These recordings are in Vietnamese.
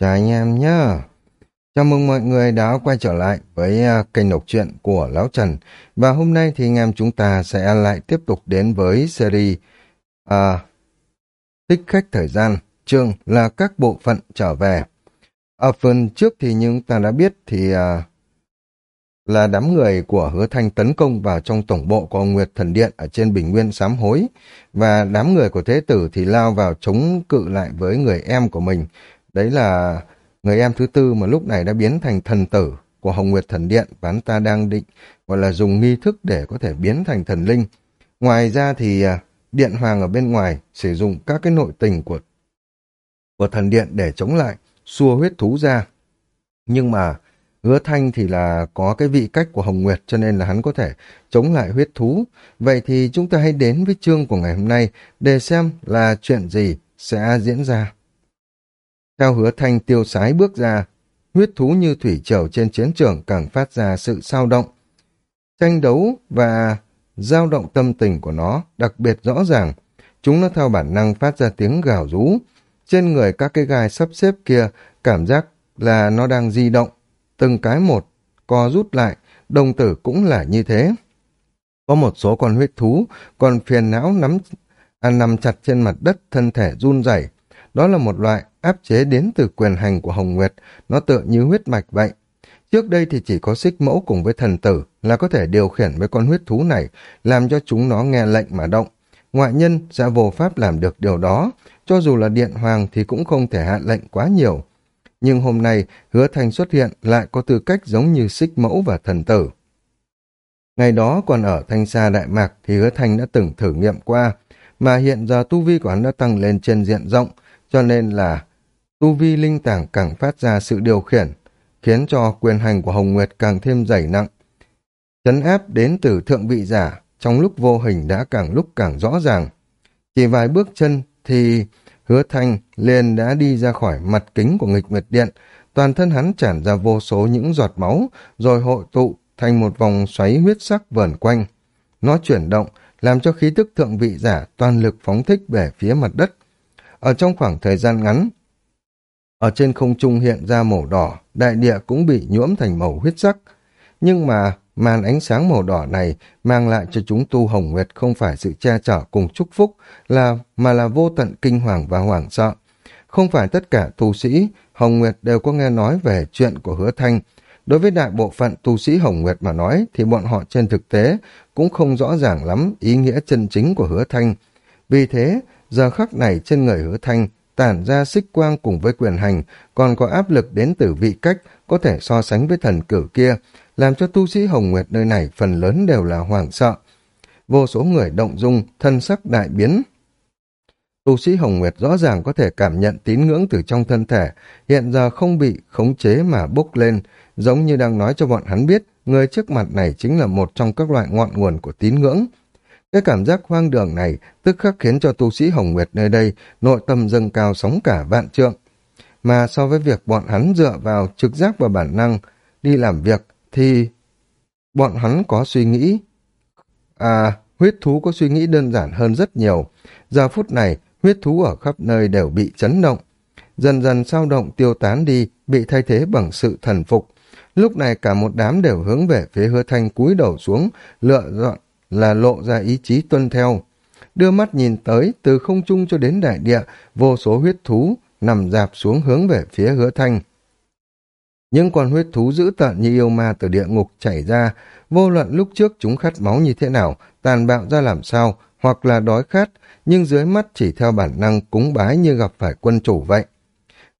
Chào anh em nhé. Chào mừng mọi người đã quay trở lại với à, kênh đọc truyện của Lão Trần. Và hôm nay thì anh em chúng ta sẽ lại tiếp tục đến với series à, Thích khách thời gian, chương là các bộ phận trở về. Ở phần trước thì chúng ta đã biết thì à, là đám người của hứa thanh tấn công vào trong tổng bộ của ông Nguyệt Thần Điện ở trên bình nguyên sám hối và đám người của Thế Tử thì lao vào chống cự lại với người em của mình. Đấy là người em thứ tư mà lúc này đã biến thành thần tử của Hồng Nguyệt Thần Điện và hắn ta đang định gọi là dùng nghi thức để có thể biến thành thần linh. Ngoài ra thì à, Điện Hoàng ở bên ngoài sử dụng các cái nội tình của của thần điện để chống lại, xua huyết thú ra. Nhưng mà Hứa Thanh thì là có cái vị cách của Hồng Nguyệt cho nên là hắn có thể chống lại huyết thú. Vậy thì chúng ta hãy đến với chương của ngày hôm nay để xem là chuyện gì sẽ diễn ra. Theo hứa Thanh tiêu sái bước ra, huyết thú như thủy triều trên chiến trường càng phát ra sự sao động. Tranh đấu và dao động tâm tình của nó đặc biệt rõ ràng. Chúng nó theo bản năng phát ra tiếng gào rú. Trên người các cái gai sắp xếp kia cảm giác là nó đang di động từng cái một, co rút lại, đồng tử cũng là như thế. Có một số con huyết thú còn phiền não nắm à, nằm chặt trên mặt đất thân thể run rẩy. Đó là một loại áp chế đến từ quyền hành của Hồng Nguyệt, nó tựa như huyết mạch vậy. Trước đây thì chỉ có xích mẫu cùng với thần tử là có thể điều khiển với con huyết thú này, làm cho chúng nó nghe lệnh mà động. Ngoại nhân sẽ vô pháp làm được điều đó, cho dù là điện hoàng thì cũng không thể hạ lệnh quá nhiều nhưng hôm nay hứa thanh xuất hiện lại có tư cách giống như xích mẫu và thần tử. Ngày đó còn ở thanh xa Đại Mạc thì hứa thanh đã từng thử nghiệm qua, mà hiện giờ tu vi của hắn đã tăng lên trên diện rộng, cho nên là tu vi linh tảng càng phát ra sự điều khiển, khiến cho quyền hành của Hồng Nguyệt càng thêm dày nặng. Chấn áp đến từ thượng vị giả, trong lúc vô hình đã càng lúc càng rõ ràng. Chỉ vài bước chân thì Hứa Thanh liền đã đi ra khỏi mặt kính của nghịch nguyệt điện, toàn thân hắn tràn ra vô số những giọt máu, rồi hội tụ thành một vòng xoáy huyết sắc vờn quanh. Nó chuyển động, làm cho khí tức thượng vị giả toàn lực phóng thích về phía mặt đất. Ở trong khoảng thời gian ngắn, ở trên không trung hiện ra màu đỏ, đại địa cũng bị nhuỗm thành màu huyết sắc. Nhưng mà màn ánh sáng màu đỏ này mang lại cho chúng tu hồng nguyệt không phải sự che chở cùng chúc phúc, là mà là vô tận kinh hoàng và hoảng sợ. Không phải tất cả tu sĩ Hồng Nguyệt đều có nghe nói về chuyện của hứa thanh. Đối với đại bộ phận tu sĩ Hồng Nguyệt mà nói thì bọn họ trên thực tế cũng không rõ ràng lắm ý nghĩa chân chính của hứa thanh. Vì thế, giờ khắc này trên người hứa thanh tản ra xích quang cùng với quyền hành, còn có áp lực đến từ vị cách có thể so sánh với thần cử kia, làm cho tu sĩ Hồng Nguyệt nơi này phần lớn đều là hoảng sợ. Vô số người động dung, thân sắc đại biến. Tu sĩ Hồng Nguyệt rõ ràng có thể cảm nhận tín ngưỡng từ trong thân thể, hiện giờ không bị khống chế mà bốc lên, giống như đang nói cho bọn hắn biết người trước mặt này chính là một trong các loại ngọn nguồn của tín ngưỡng. Cái cảm giác hoang đường này tức khắc khiến cho tu sĩ Hồng Nguyệt nơi đây nội tâm dâng cao sóng cả vạn trượng. Mà so với việc bọn hắn dựa vào trực giác và bản năng đi làm việc thì bọn hắn có suy nghĩ. À, huyết thú có suy nghĩ đơn giản hơn rất nhiều. Giờ phút này, huyết thú ở khắp nơi đều bị chấn động. Dần dần sao động tiêu tán đi, bị thay thế bằng sự thần phục. Lúc này cả một đám đều hướng về phía hứa thanh cúi đầu xuống, lựa dọn là lộ ra ý chí tuân theo. Đưa mắt nhìn tới, từ không trung cho đến đại địa, vô số huyết thú nằm dạp xuống hướng về phía hứa thanh. Những con huyết thú dữ tợn như yêu ma từ địa ngục chảy ra, vô luận lúc trước chúng khát máu như thế nào, tàn bạo ra làm sao, hoặc là đói khát, nhưng dưới mắt chỉ theo bản năng cúng bái như gặp phải quân chủ vậy.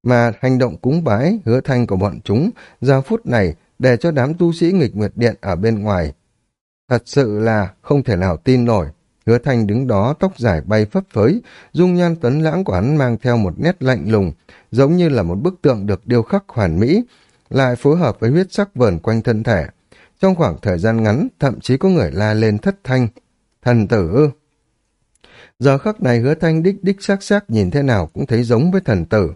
Mà hành động cúng bái, hứa thanh của bọn chúng, giờ phút này để cho đám tu sĩ nghịch nguyệt điện ở bên ngoài. Thật sự là không thể nào tin nổi. Hứa thanh đứng đó tóc dài bay phấp phới, dung nhan tuấn lãng của hắn mang theo một nét lạnh lùng, giống như là một bức tượng được điêu khắc hoàn mỹ, lại phối hợp với huyết sắc vờn quanh thân thể. Trong khoảng thời gian ngắn, thậm chí có người la lên thất thanh. Thần tử ư? Giờ khắc này hứa thanh đích đích sắc sắc nhìn thế nào cũng thấy giống với thần tử.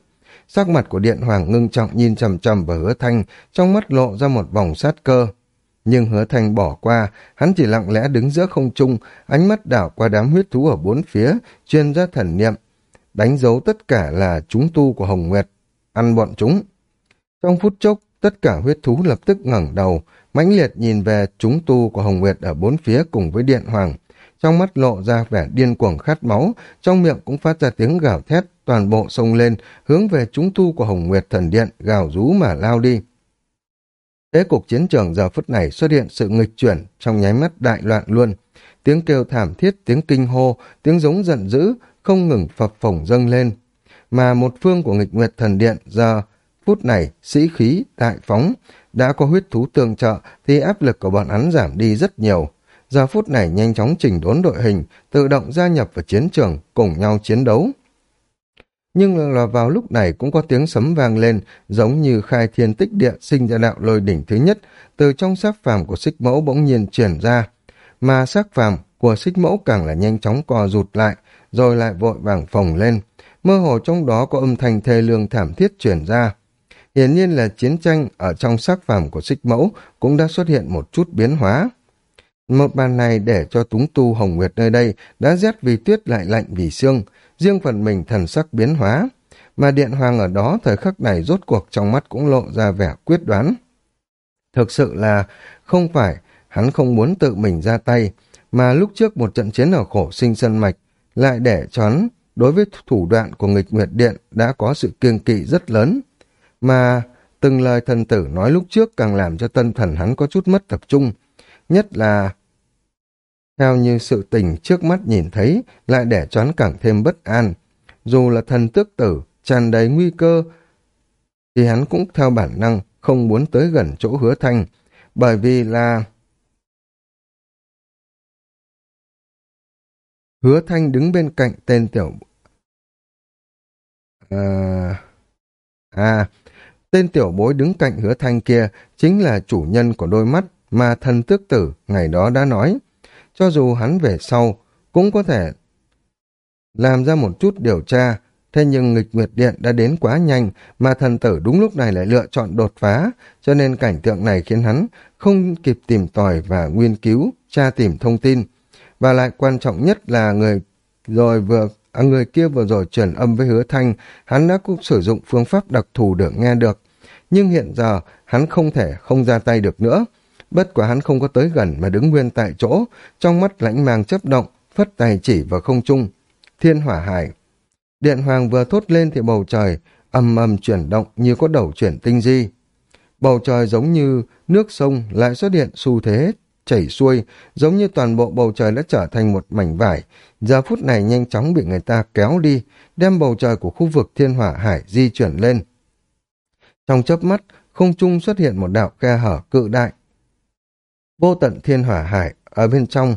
Sắc mặt của điện hoàng ngưng trọng nhìn trầm trầm vào hứa thanh, trong mắt lộ ra một vòng sát cơ. Nhưng hứa thanh bỏ qua, hắn chỉ lặng lẽ đứng giữa không trung, ánh mắt đảo qua đám huyết thú ở bốn phía, chuyên ra thần niệm, đánh dấu tất cả là chúng tu của Hồng Nguyệt. ăn bọn chúng. Trong phút chốc, tất cả huyết thú lập tức ngẩng đầu, mãnh liệt nhìn về chúng tu của Hồng Nguyệt ở bốn phía cùng với Điện Hoàng. Trong mắt lộ ra vẻ điên cuồng khát máu, trong miệng cũng phát ra tiếng gào thét, toàn bộ sông lên, hướng về chúng tu của Hồng Nguyệt Thần Điện, gào rú mà lao đi. Thế cục chiến trường giờ phút này xuất hiện sự nghịch chuyển, trong nháy mắt đại loạn luôn. Tiếng kêu thảm thiết, tiếng kinh hô, tiếng giống giận dữ, không ngừng phập phồng dâng lên. Mà một phương của nghịch nguyệt thần điện giờ phút này sĩ khí đại phóng đã có huyết thú tương trợ thì áp lực của bọn hắn giảm đi rất nhiều giờ phút này nhanh chóng chỉnh đốn đội hình tự động gia nhập vào chiến trường cùng nhau chiến đấu nhưng là vào lúc này cũng có tiếng sấm vang lên giống như khai thiên tích địa sinh ra đạo lôi đỉnh thứ nhất từ trong xác phàm của xích mẫu bỗng nhiên chuyển ra. Mà xác phàm của xích mẫu càng là nhanh chóng co rụt lại rồi lại vội vàng phồng lên. Mơ hồ trong đó có âm thanh thê lương thảm thiết chuyển ra. Hiển nhiên là chiến tranh ở trong xác phàm của xích mẫu cũng đã xuất hiện một chút biến hóa. Một bàn này để cho túng tu hồng nguyệt nơi đây đã rét vì tuyết lại lạnh vì xương, riêng phần mình thần sắc biến hóa. Mà điện hoàng ở đó thời khắc này rốt cuộc trong mắt cũng lộ ra vẻ quyết đoán. Thực sự là không phải hắn không muốn tự mình ra tay, mà lúc trước một trận chiến ở khổ sinh sân mạch lại để cho hắn đối với thủ đoạn của nghịch nguyệt điện đã có sự kiêng kỵ rất lớn mà từng lời thần tử nói lúc trước càng làm cho tân thần hắn có chút mất tập trung, nhất là theo như sự tình trước mắt nhìn thấy lại để choán càng thêm bất an. Dù là thần tước tử, tràn đầy nguy cơ, thì hắn cũng theo bản năng không muốn tới gần chỗ hứa thanh, bởi vì là hứa thanh đứng bên cạnh tên tiểu... À... À, Tên tiểu bối đứng cạnh hứa thanh kia chính là chủ nhân của đôi mắt mà thần tước tử ngày đó đã nói. Cho dù hắn về sau cũng có thể làm ra một chút điều tra, thế nhưng nghịch nguyệt điện đã đến quá nhanh mà thần tử đúng lúc này lại lựa chọn đột phá, cho nên cảnh tượng này khiến hắn không kịp tìm tòi và nghiên cứu, tra tìm thông tin. Và lại quan trọng nhất là người rồi vừa à, người kia vừa rồi truyền âm với hứa thanh, hắn đã cũng sử dụng phương pháp đặc thù để nghe được nhưng hiện giờ hắn không thể không ra tay được nữa. Bất quả hắn không có tới gần mà đứng nguyên tại chỗ, trong mắt lãnh mang chấp động, phất tay chỉ vào không trung. Thiên hỏa hải. Điện hoàng vừa thốt lên thì bầu trời âm âm chuyển động như có đầu chuyển tinh di. Bầu trời giống như nước sông lại xuất hiện xu thế chảy xuôi, giống như toàn bộ bầu trời đã trở thành một mảnh vải. Giờ phút này nhanh chóng bị người ta kéo đi, đem bầu trời của khu vực thiên hỏa hải di chuyển lên. Trong chớp mắt, không trung xuất hiện một đạo khe hở cự đại. Vô tận thiên hỏa hải ở bên trong,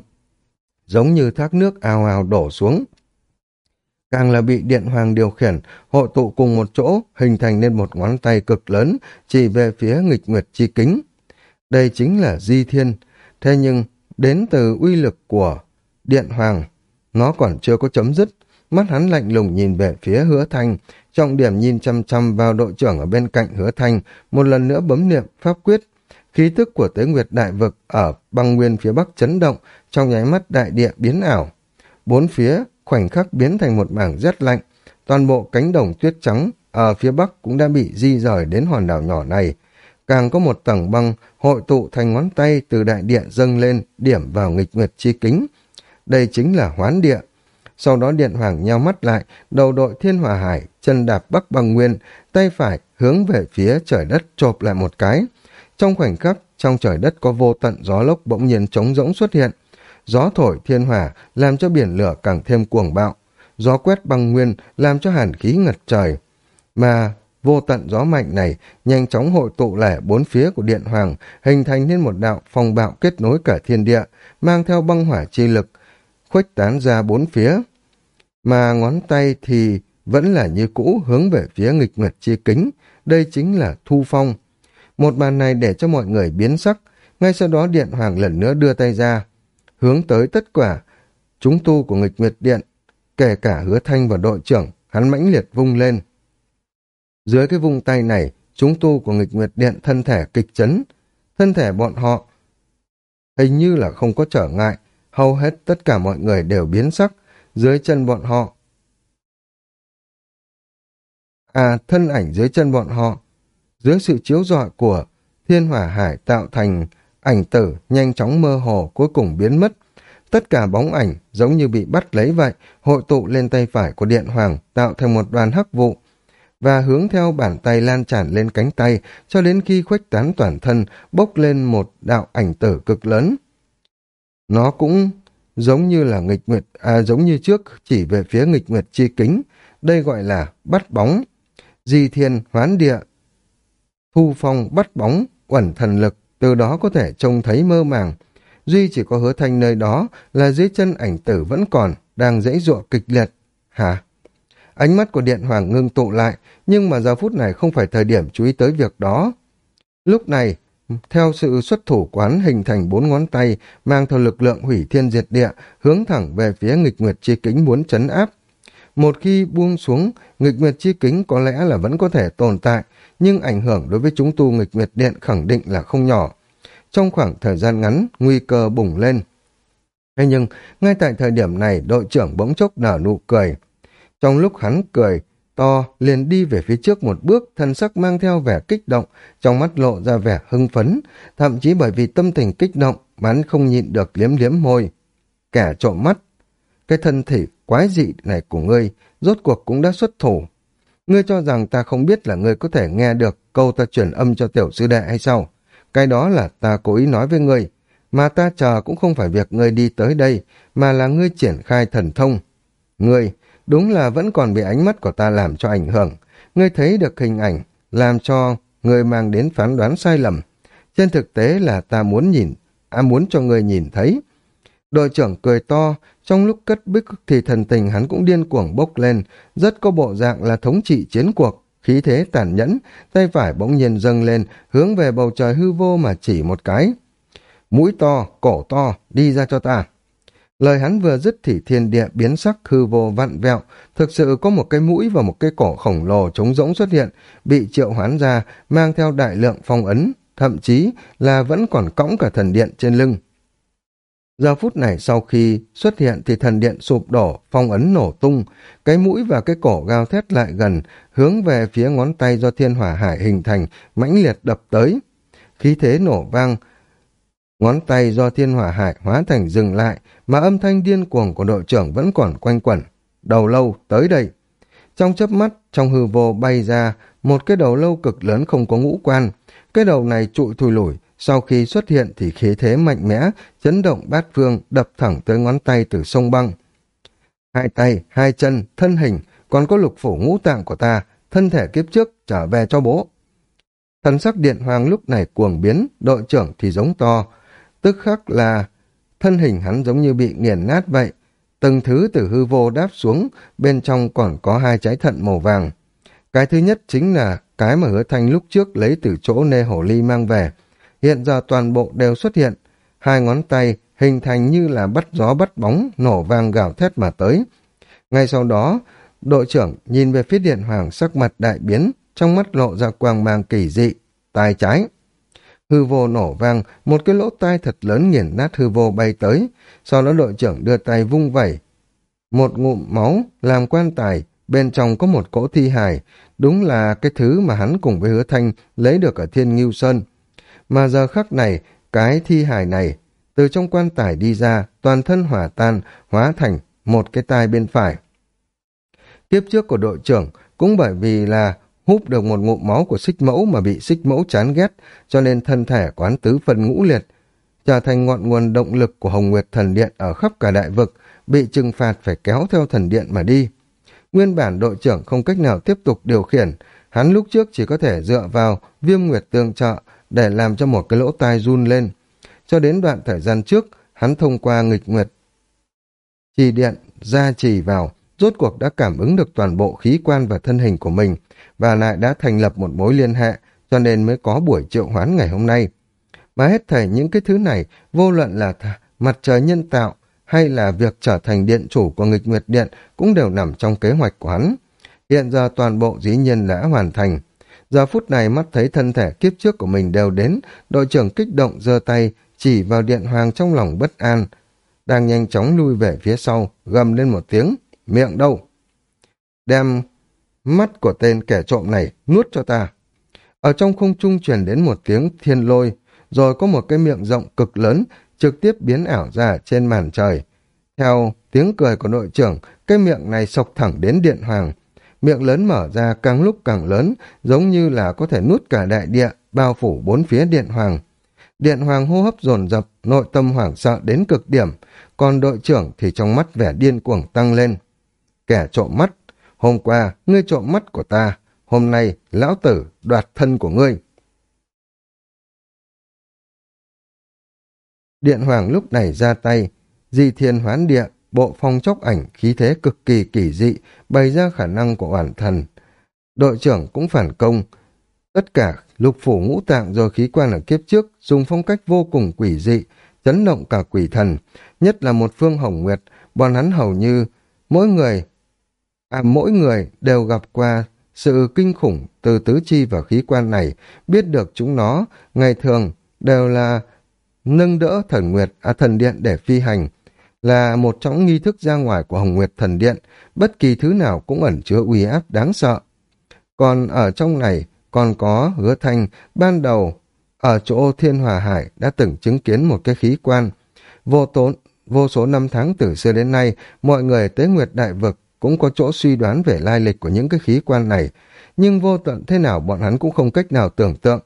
giống như thác nước ào ào đổ xuống. Càng là bị điện hoàng điều khiển, hội tụ cùng một chỗ, hình thành nên một ngón tay cực lớn, chỉ về phía nghịch nguyệt chi kính. Đây chính là di thiên, thế nhưng đến từ uy lực của điện hoàng, nó còn chưa có chấm dứt, mắt hắn lạnh lùng nhìn về phía hứa thanh, trọng điểm nhìn chăm chăm vào đội trưởng ở bên cạnh hứa thanh, một lần nữa bấm niệm pháp quyết. Khí tức của tế nguyệt đại vực ở băng nguyên phía bắc chấn động, trong nháy mắt đại địa biến ảo. Bốn phía khoảnh khắc biến thành một mảng rét lạnh, toàn bộ cánh đồng tuyết trắng ở phía bắc cũng đã bị di rời đến hòn đảo nhỏ này. Càng có một tầng băng hội tụ thành ngón tay từ đại địa dâng lên, điểm vào nghịch nguyệt chi kính. Đây chính là hoán địa, sau đó Điện Hoàng nheo mắt lại, đầu đội thiên hòa hải, chân đạp bắc băng nguyên, tay phải hướng về phía trời đất chộp lại một cái. Trong khoảnh khắc, trong trời đất có vô tận gió lốc bỗng nhiên trống rỗng xuất hiện. Gió thổi thiên hỏa làm cho biển lửa càng thêm cuồng bạo. Gió quét băng nguyên làm cho hàn khí ngật trời. Mà vô tận gió mạnh này nhanh chóng hội tụ lẻ bốn phía của điện hoàng, hình thành nên một đạo phong bạo kết nối cả thiên địa, mang theo băng hỏa chi lực, khuếch tán ra bốn phía. Mà ngón tay thì vẫn là như cũ hướng về phía nghịch nguyệt chi kính, đây chính là thu phong. Một màn này để cho mọi người biến sắc, ngay sau đó Điện Hoàng lần nữa đưa tay ra, hướng tới tất cả chúng tu của nghịch nguyệt điện, kể cả hứa thanh và đội trưởng, hắn mãnh liệt vung lên. Dưới cái vung tay này, chúng tu của nghịch nguyệt điện thân thể kịch chấn, thân thể bọn họ hình như là không có trở ngại, hầu hết tất cả mọi người đều biến sắc, dưới chân bọn họ. à thân ảnh dưới chân bọn họ. Dưới sự chiếu rọi của thiên hỏa hải tạo thành ảnh tử nhanh chóng mơ hồ cuối cùng biến mất. Tất cả bóng ảnh giống như bị bắt lấy vậy, hội tụ lên tay phải của Điện Hoàng tạo thành một đoàn hắc vụ, và hướng theo bàn tay lan tràn lên cánh tay cho đến khi khuếch tán toàn thân bốc lên một đạo ảnh tử cực lớn. Nó cũng giống như là nghịch nguyệt, à giống như trước chỉ về phía nghịch nguyệt chi kính, đây gọi là bắt bóng. Di thiên hoán địa, thu phong bắt bóng, quẩn thần lực, từ đó có thể trông thấy mơ màng. Duy chỉ có hứa thanh nơi đó là dưới chân ảnh tử vẫn còn, đang dãy dụa kịch liệt. Hả? Ánh mắt của Điện Hoàng ngưng tụ lại, nhưng mà giờ phút này không phải thời điểm chú ý tới việc đó. Lúc này, theo sự xuất thủ quán hình thành bốn ngón tay, mang theo lực lượng hủy thiên diệt địa, hướng thẳng về phía nghịch nguyệt chi kính muốn chấn áp. Một khi buông xuống, nghịch nguyệt chi kính có lẽ là vẫn có thể tồn tại, nhưng ảnh hưởng đối với chúng tu nghịch nguyệt điện khẳng định là không nhỏ. Trong khoảng thời gian ngắn, nguy cơ bùng lên. Thế nhưng, ngay tại thời điểm này, đội trưởng bỗng chốc nở nụ cười. Trong lúc hắn cười, to liền đi về phía trước một bước, thân sắc mang theo vẻ kích động, trong mắt lộ ra vẻ hưng phấn, thậm chí bởi vì tâm tình kích động, hắn không nhịn được liếm liếm môi. Kẻ trộm mắt, cái thân thể quái dị này của ngươi, rốt cuộc cũng đã xuất thủ. Ngươi cho rằng ta không biết là ngươi có thể nghe được câu ta truyền âm cho tiểu sư đệ hay sao? Cái đó là ta cố ý nói với ngươi, mà ta chờ cũng không phải việc ngươi đi tới đây, mà là ngươi triển khai thần thông. Ngươi, đúng là vẫn còn bị ánh mắt của ta làm cho ảnh hưởng. Ngươi thấy được hình ảnh, làm cho ngươi mang đến phán đoán sai lầm. Trên thực tế là ta muốn nhìn, à muốn cho ngươi nhìn thấy. Đội trưởng cười to, trong lúc cất bích thì thần tình hắn cũng điên cuồng bốc lên, rất có bộ dạng là thống trị chiến cuộc, khí thế tàn nhẫn, tay phải bỗng nhiên dâng lên, hướng về bầu trời hư vô mà chỉ một cái. Mũi to, cổ to, đi ra cho ta. Lời hắn vừa dứt thì thiên địa biến sắc hư vô vặn vẹo, thực sự có một cái mũi và một cái cổ khổng lồ trống rỗng xuất hiện, bị triệu hoán ra, mang theo đại lượng phong ấn, thậm chí là vẫn còn cõng cả thần điện trên lưng. Giờ phút này sau khi xuất hiện thì thần điện sụp đổ, phong ấn nổ tung, cái mũi và cái cổ gao thét lại gần, hướng về phía ngón tay do thiên hỏa hải hình thành, mãnh liệt đập tới. Khí thế nổ vang, ngón tay do thiên hỏa hải hóa thành dừng lại, mà âm thanh điên cuồng của đội trưởng vẫn còn quanh quẩn. Đầu lâu, tới đây. Trong chớp mắt, trong hư vô bay ra, một cái đầu lâu cực lớn không có ngũ quan. Cái đầu này trụi thùi lủi, sau khi xuất hiện thì khí thế mạnh mẽ, chấn động bát phương, đập thẳng tới ngón tay từ sông băng. Hai tay, hai chân, thân hình, còn có lục phủ ngũ tạng của ta, thân thể kiếp trước trở về cho bố. Thần sắc điện hoàng lúc này cuồng biến, đội trưởng thì giống to. Tức khắc là thân hình hắn giống như bị nghiền nát vậy. Từng thứ từ hư vô đáp xuống, bên trong còn có hai trái thận màu vàng. Cái thứ nhất chính là cái mà hứa thanh lúc trước lấy từ chỗ nê hổ ly mang về hiện giờ toàn bộ đều xuất hiện. Hai ngón tay hình thành như là bắt gió bắt bóng, nổ vang gào thét mà tới. Ngay sau đó, đội trưởng nhìn về phía điện hoàng sắc mặt đại biến, trong mắt lộ ra quang mang kỳ dị, tai trái. Hư vô nổ vang, một cái lỗ tai thật lớn nghiền nát hư vô bay tới, sau đó đội trưởng đưa tay vung vẩy. Một ngụm máu, làm quan tài, bên trong có một cỗ thi hài, đúng là cái thứ mà hắn cùng với hứa thanh lấy được ở thiên nghiêu sơn. Mà giờ khắc này, cái thi hài này, từ trong quan tài đi ra, toàn thân hỏa tan, hóa thành một cái tai bên phải. kiếp trước của đội trưởng cũng bởi vì là hút được một ngụm máu của xích mẫu mà bị xích mẫu chán ghét, cho nên thân thể quán tứ phần ngũ liệt, trở thành ngọn nguồn động lực của Hồng Nguyệt Thần Điện ở khắp cả đại vực, bị trừng phạt phải kéo theo thần điện mà đi. Nguyên bản đội trưởng không cách nào tiếp tục điều khiển, hắn lúc trước chỉ có thể dựa vào viêm nguyệt tương trợ để làm cho một cái lỗ tai run lên. Cho đến đoạn thời gian trước, hắn thông qua nghịch nguyệt trì điện, ra trì vào, rốt cuộc đã cảm ứng được toàn bộ khí quan và thân hình của mình, và lại đã thành lập một mối liên hệ, cho nên mới có buổi triệu hoán ngày hôm nay. Mà hết thảy những cái thứ này, vô luận là mặt trời nhân tạo, hay là việc trở thành điện chủ của nghịch nguyệt điện cũng đều nằm trong kế hoạch của hắn. Hiện giờ toàn bộ dĩ nhiên đã hoàn thành, Giờ phút này mắt thấy thân thể kiếp trước của mình đều đến, đội trưởng kích động giơ tay, chỉ vào điện hoàng trong lòng bất an. Đang nhanh chóng lui về phía sau, gầm lên một tiếng, miệng đâu? Đem mắt của tên kẻ trộm này, nuốt cho ta. Ở trong không trung truyền đến một tiếng thiên lôi, rồi có một cái miệng rộng cực lớn trực tiếp biến ảo ra trên màn trời. Theo tiếng cười của đội trưởng, cái miệng này sộc thẳng đến điện hoàng. Miệng lớn mở ra càng lúc càng lớn, giống như là có thể nuốt cả đại địa, bao phủ bốn phía điện hoàng. Điện hoàng hô hấp dồn dập, nội tâm hoảng sợ đến cực điểm, còn đội trưởng thì trong mắt vẻ điên cuồng tăng lên. Kẻ trộm mắt, hôm qua ngươi trộm mắt của ta, hôm nay lão tử đoạt thân của ngươi. Điện hoàng lúc này ra tay, di thiên hoán địa, bộ phong chốc ảnh khí thế cực kỳ kỳ dị, bày ra khả năng của bản thần. Đội trưởng cũng phản công, tất cả lục phủ ngũ tạng rồi khí quan ở kiếp trước dùng phong cách vô cùng quỷ dị, chấn động cả quỷ thần, nhất là một phương hồng nguyệt, bọn hắn hầu như mỗi người à mỗi người đều gặp qua sự kinh khủng từ tứ chi và khí quan này, biết được chúng nó ngày thường đều là nâng đỡ thần nguyệt à thần điện để phi hành, là một trong nghi thức ra ngoài của Hồng Nguyệt Thần Điện, bất kỳ thứ nào cũng ẩn chứa uy áp đáng sợ. Còn ở trong này còn có hứa thanh ban đầu ở chỗ Thiên Hòa Hải đã từng chứng kiến một cái khí quan. Vô tốn, vô số năm tháng từ xưa đến nay, mọi người tế nguyệt đại vực cũng có chỗ suy đoán về lai lịch của những cái khí quan này, nhưng vô tận thế nào bọn hắn cũng không cách nào tưởng tượng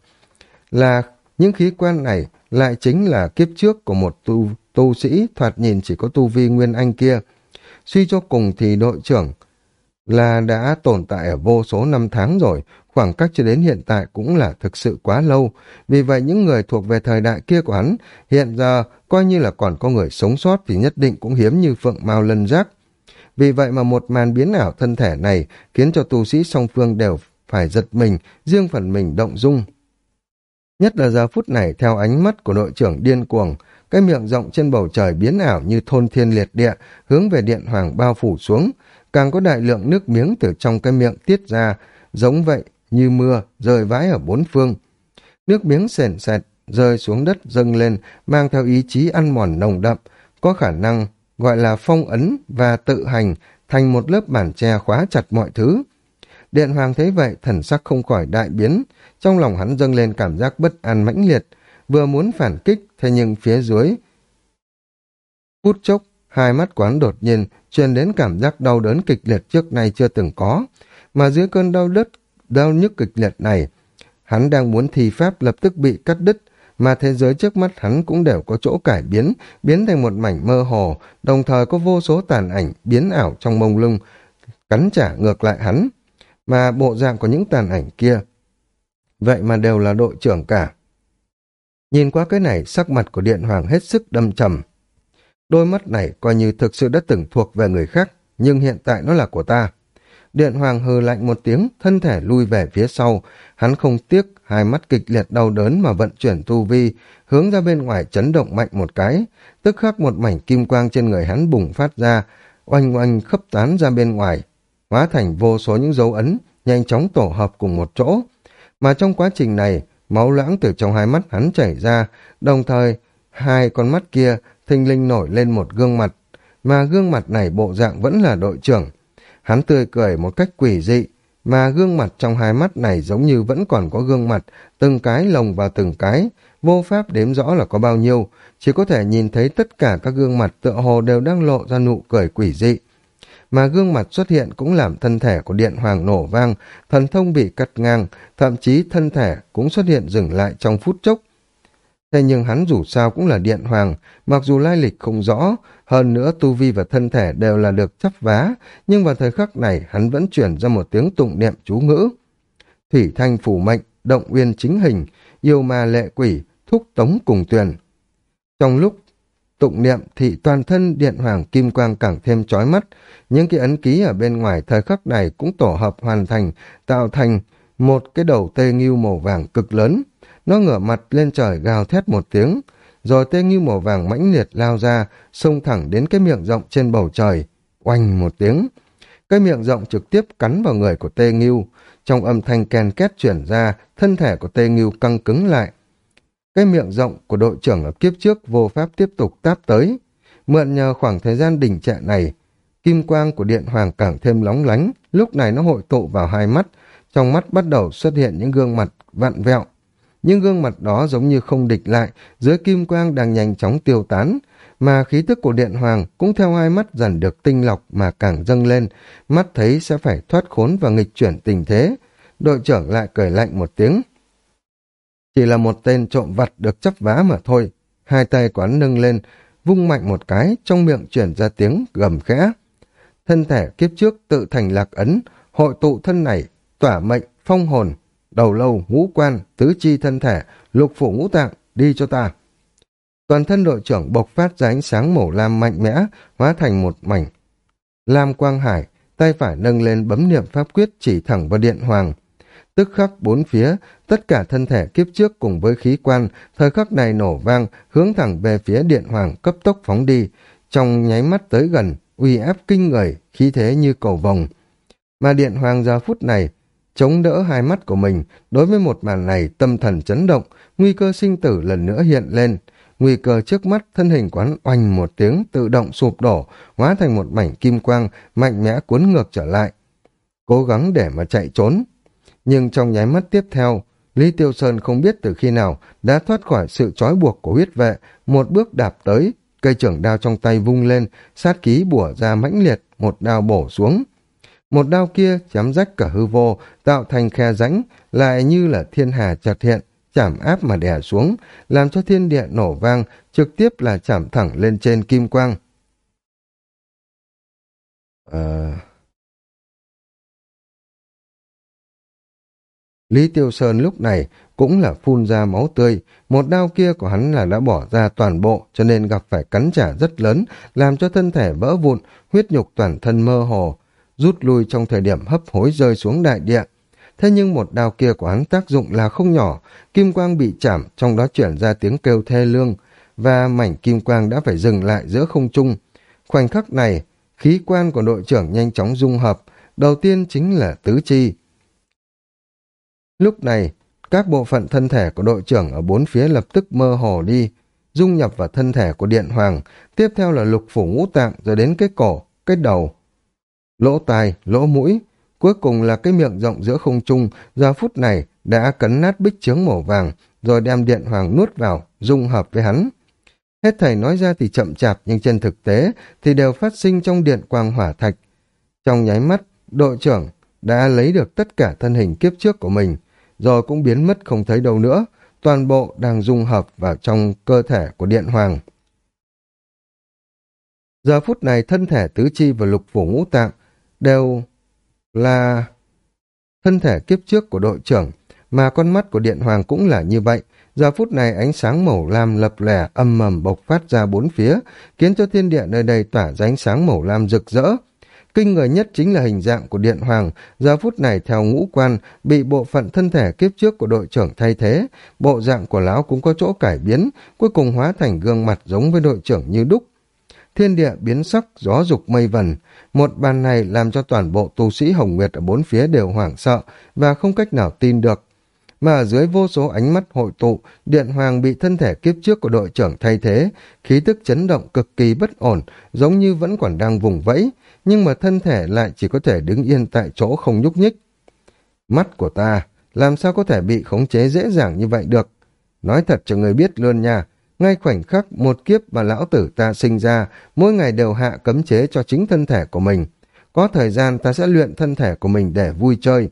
là những khí quan này lại chính là kiếp trước của một tu, tu sĩ thoạt nhìn chỉ có tu vi nguyên anh kia. Suy cho cùng thì đội trưởng là đã tồn tại ở vô số năm tháng rồi, khoảng cách cho đến hiện tại cũng là thực sự quá lâu. Vì vậy những người thuộc về thời đại kia của hắn, hiện giờ coi như là còn có người sống sót thì nhất định cũng hiếm như phượng mao lân giác. Vì vậy mà một màn biến ảo thân thể này khiến cho tu sĩ song phương đều phải giật mình, riêng phần mình động dung. Nhất là giờ phút này theo ánh mắt của đội trưởng điên cuồng, cái miệng rộng trên bầu trời biến ảo như thôn thiên liệt địa, hướng về điện hoàng bao phủ xuống, càng có đại lượng nước miếng từ trong cái miệng tiết ra, giống vậy như mưa rơi vãi ở bốn phương. Nước miếng sền sệt, rơi xuống đất dâng lên, mang theo ý chí ăn mòn nồng đậm, có khả năng gọi là phong ấn và tự hành thành một lớp bản tre khóa chặt mọi thứ. Điện hoàng thấy vậy, thần sắc không khỏi đại biến, trong lòng hắn dâng lên cảm giác bất an mãnh liệt, vừa muốn phản kích, thế nhưng phía dưới. Phút chốc, hai mắt quán đột nhiên truyền đến cảm giác đau đớn kịch liệt trước nay chưa từng có, mà dưới cơn đau đớn, đau nhức kịch liệt này, hắn đang muốn thi pháp lập tức bị cắt đứt, mà thế giới trước mắt hắn cũng đều có chỗ cải biến, biến thành một mảnh mơ hồ, đồng thời có vô số tàn ảnh biến ảo trong mông lung, cắn trả ngược lại hắn. Mà bộ dạng của những tàn ảnh kia, vậy mà đều là đội trưởng cả. Nhìn qua cái này, sắc mặt của Điện Hoàng hết sức đâm trầm. Đôi mắt này coi như thực sự đã từng thuộc về người khác, nhưng hiện tại nó là của ta. Điện Hoàng hừ lạnh một tiếng, thân thể lui về phía sau. Hắn không tiếc, hai mắt kịch liệt đau đớn mà vận chuyển tu vi, hướng ra bên ngoài chấn động mạnh một cái. Tức khắc một mảnh kim quang trên người hắn bùng phát ra, oanh oanh khắp tán ra bên ngoài, hóa thành vô số những dấu ấn, nhanh chóng tổ hợp cùng một chỗ. Mà trong quá trình này, máu lãng từ trong hai mắt hắn chảy ra, đồng thời hai con mắt kia thình linh nổi lên một gương mặt, mà gương mặt này bộ dạng vẫn là đội trưởng. Hắn tươi cười một cách quỷ dị, mà gương mặt trong hai mắt này giống như vẫn còn có gương mặt, từng cái lồng vào từng cái, vô pháp đếm rõ là có bao nhiêu, chỉ có thể nhìn thấy tất cả các gương mặt tựa hồ đều đang lộ ra nụ cười quỷ dị. Mà gương mặt xuất hiện cũng làm thân thể của điện hoàng nổ vang, thần thông bị cắt ngang, thậm chí thân thể cũng xuất hiện dừng lại trong phút chốc, Thế nhưng hắn dù sao cũng là điện hoàng, mặc dù lai lịch không rõ, hơn nữa tu vi và thân thể đều là được chấp vá, nhưng vào thời khắc này hắn vẫn chuyển ra một tiếng tụng niệm chú ngữ. Thủy thanh phủ mệnh, động uyên chính hình, yêu ma lệ quỷ, thúc tống cùng tuyền. Trong lúc tụng niệm thì toàn thân điện hoàng kim quang càng thêm chói mắt, những cái ấn ký ở bên ngoài thời khắc này cũng tổ hợp hoàn thành, tạo thành một cái đầu tê nghiêu màu vàng cực lớn nó ngửa mặt lên trời gào thét một tiếng, rồi tê nghiêu màu vàng mãnh liệt lao ra, xông thẳng đến cái miệng rộng trên bầu trời, oanh một tiếng. Cái miệng rộng trực tiếp cắn vào người của tê nghiêu. trong âm thanh ken két chuyển ra, thân thể của tê nghiêu căng cứng lại. Cái miệng rộng của đội trưởng ở kiếp trước vô pháp tiếp tục táp tới. Mượn nhờ khoảng thời gian đình trệ này, Kim quang của điện hoàng càng thêm lóng lánh, lúc này nó hội tụ vào hai mắt, trong mắt bắt đầu xuất hiện những gương mặt vặn vẹo. Nhưng gương mặt đó giống như không địch lại, dưới kim quang đang nhanh chóng tiêu tán, mà khí tức của điện hoàng cũng theo hai mắt dần được tinh lọc mà càng dâng lên, mắt thấy sẽ phải thoát khốn và nghịch chuyển tình thế. Đội trưởng lại cười lạnh một tiếng. Chỉ là một tên trộm vặt được chấp vá mà thôi. Hai tay quán nâng lên, vung mạnh một cái, trong miệng chuyển ra tiếng gầm khẽ. Thân thể kiếp trước tự thành lạc ấn, hội tụ thân này, tỏa mệnh, phong hồn, đầu lâu, ngũ quan, tứ chi thân thể, lục phủ ngũ tạng, đi cho ta. Toàn thân đội trưởng bộc phát ra ánh sáng màu lam mạnh mẽ, hóa thành một mảnh. Lam Quang Hải, tay phải nâng lên bấm niệm pháp quyết chỉ thẳng vào điện hoàng. Tức khắc bốn phía, tất cả thân thể kiếp trước cùng với khí quan, thời khắc này nổ vang, hướng thẳng về phía điện hoàng cấp tốc phóng đi, trong nháy mắt tới gần, uy áp kinh người, khí thế như cầu vồng. Mà điện hoàng giờ phút này, chống đỡ hai mắt của mình, đối với một màn này tâm thần chấn động, nguy cơ sinh tử lần nữa hiện lên. Nguy cơ trước mắt, thân hình quán oanh một tiếng tự động sụp đổ, hóa thành một mảnh kim quang, mạnh mẽ cuốn ngược trở lại. Cố gắng để mà chạy trốn. Nhưng trong nháy mắt tiếp theo, Lý Tiêu Sơn không biết từ khi nào đã thoát khỏi sự trói buộc của huyết vệ, một bước đạp tới, cây trưởng đao trong tay vung lên, sát ký bủa ra mãnh liệt, một đao bổ xuống. Một đao kia chém rách cả hư vô, tạo thành khe rãnh, lại như là thiên hà chợt hiện, chạm áp mà đè xuống, làm cho thiên địa nổ vang, trực tiếp là chạm thẳng lên trên kim quang. À... Lý Tiêu Sơn lúc này cũng là phun ra máu tươi, một đao kia của hắn là đã bỏ ra toàn bộ cho nên gặp phải cắn trả rất lớn, làm cho thân thể vỡ vụn, huyết nhục toàn thân mơ hồ, rút lui trong thời điểm hấp hối rơi xuống đại địa. Thế nhưng một đao kia của hắn tác dụng là không nhỏ, kim quang bị chạm, trong đó chuyển ra tiếng kêu thê lương, và mảnh kim quang đã phải dừng lại giữa không trung. Khoảnh khắc này, khí quan của đội trưởng nhanh chóng dung hợp, đầu tiên chính là tứ chi. Lúc này, các bộ phận thân thể của đội trưởng ở bốn phía lập tức mơ hồ đi, dung nhập vào thân thể của Điện Hoàng, tiếp theo là lục phủ ngũ tạng rồi đến cái cổ, cái đầu, lỗ tai, lỗ mũi, cuối cùng là cái miệng rộng giữa không trung, giờ phút này đã cấn nát bích chướng màu vàng, rồi đem Điện Hoàng nuốt vào, dung hợp với hắn. Hết thầy nói ra thì chậm chạp nhưng trên thực tế thì đều phát sinh trong điện quang hỏa thạch. Trong nháy mắt, đội trưởng đã lấy được tất cả thân hình kiếp trước của mình, rồi cũng biến mất không thấy đâu nữa, toàn bộ đang dung hợp vào trong cơ thể của Điện Hoàng. Giờ phút này thân thể tứ chi và lục phủ ngũ tạng đều là thân thể kiếp trước của đội trưởng, mà con mắt của Điện Hoàng cũng là như vậy. Giờ phút này ánh sáng màu lam lập lẻ âm mầm bộc phát ra bốn phía, khiến cho thiên địa nơi đây tỏa ra ánh sáng màu lam rực rỡ. Kinh người nhất chính là hình dạng của Điện Hoàng, giờ phút này theo ngũ quan, bị bộ phận thân thể kiếp trước của đội trưởng thay thế, bộ dạng của lão cũng có chỗ cải biến, cuối cùng hóa thành gương mặt giống với đội trưởng như đúc. Thiên địa biến sắc, gió dục mây vần, một bàn này làm cho toàn bộ tu sĩ Hồng Nguyệt ở bốn phía đều hoảng sợ và không cách nào tin được. Mà ở dưới vô số ánh mắt hội tụ, Điện Hoàng bị thân thể kiếp trước của đội trưởng thay thế, khí tức chấn động cực kỳ bất ổn, giống như vẫn còn đang vùng vẫy, nhưng mà thân thể lại chỉ có thể đứng yên tại chỗ không nhúc nhích. Mắt của ta, làm sao có thể bị khống chế dễ dàng như vậy được? Nói thật cho người biết luôn nha, ngay khoảnh khắc một kiếp mà lão tử ta sinh ra, mỗi ngày đều hạ cấm chế cho chính thân thể của mình. Có thời gian ta sẽ luyện thân thể của mình để vui chơi.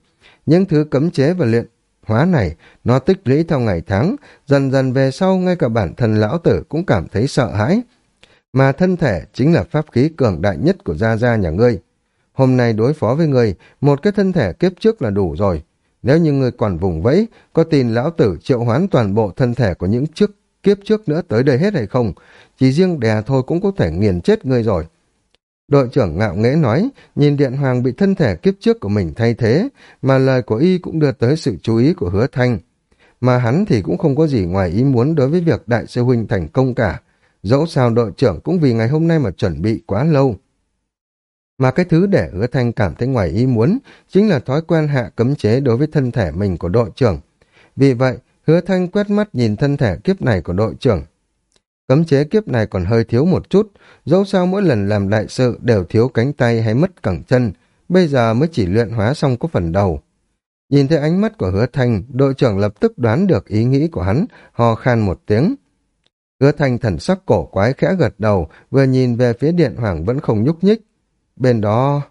Những thứ cấm chế và luyện hóa này, nó tích lũy theo ngày tháng, dần dần về sau ngay cả bản thân lão tử cũng cảm thấy sợ hãi. Mà thân thể chính là pháp khí cường đại nhất của Gia Gia nhà ngươi. Hôm nay đối phó với ngươi, một cái thân thể kiếp trước là đủ rồi. Nếu như ngươi còn vùng vẫy, có tin lão tử triệu hoán toàn bộ thân thể của những trước kiếp trước nữa tới đây hết hay không, chỉ riêng đè thôi cũng có thể nghiền chết ngươi rồi. Đội trưởng ngạo nghễ nói, nhìn Điện Hoàng bị thân thể kiếp trước của mình thay thế, mà lời của y cũng đưa tới sự chú ý của hứa thanh. Mà hắn thì cũng không có gì ngoài ý muốn đối với việc đại sư huynh thành công cả. Dẫu sao đội trưởng cũng vì ngày hôm nay mà chuẩn bị quá lâu. Mà cái thứ để hứa thanh cảm thấy ngoài ý muốn chính là thói quen hạ cấm chế đối với thân thể mình của đội trưởng. Vì vậy, hứa thanh quét mắt nhìn thân thể kiếp này của đội trưởng. Cấm chế kiếp này còn hơi thiếu một chút, dẫu sao mỗi lần làm đại sự đều thiếu cánh tay hay mất cẳng chân, bây giờ mới chỉ luyện hóa xong có phần đầu. Nhìn thấy ánh mắt của hứa thanh, đội trưởng lập tức đoán được ý nghĩ của hắn, ho khan một tiếng. Hứa thanh thần sắc cổ quái khẽ gật đầu, vừa nhìn về phía điện hoàng vẫn không nhúc nhích. Bên đó...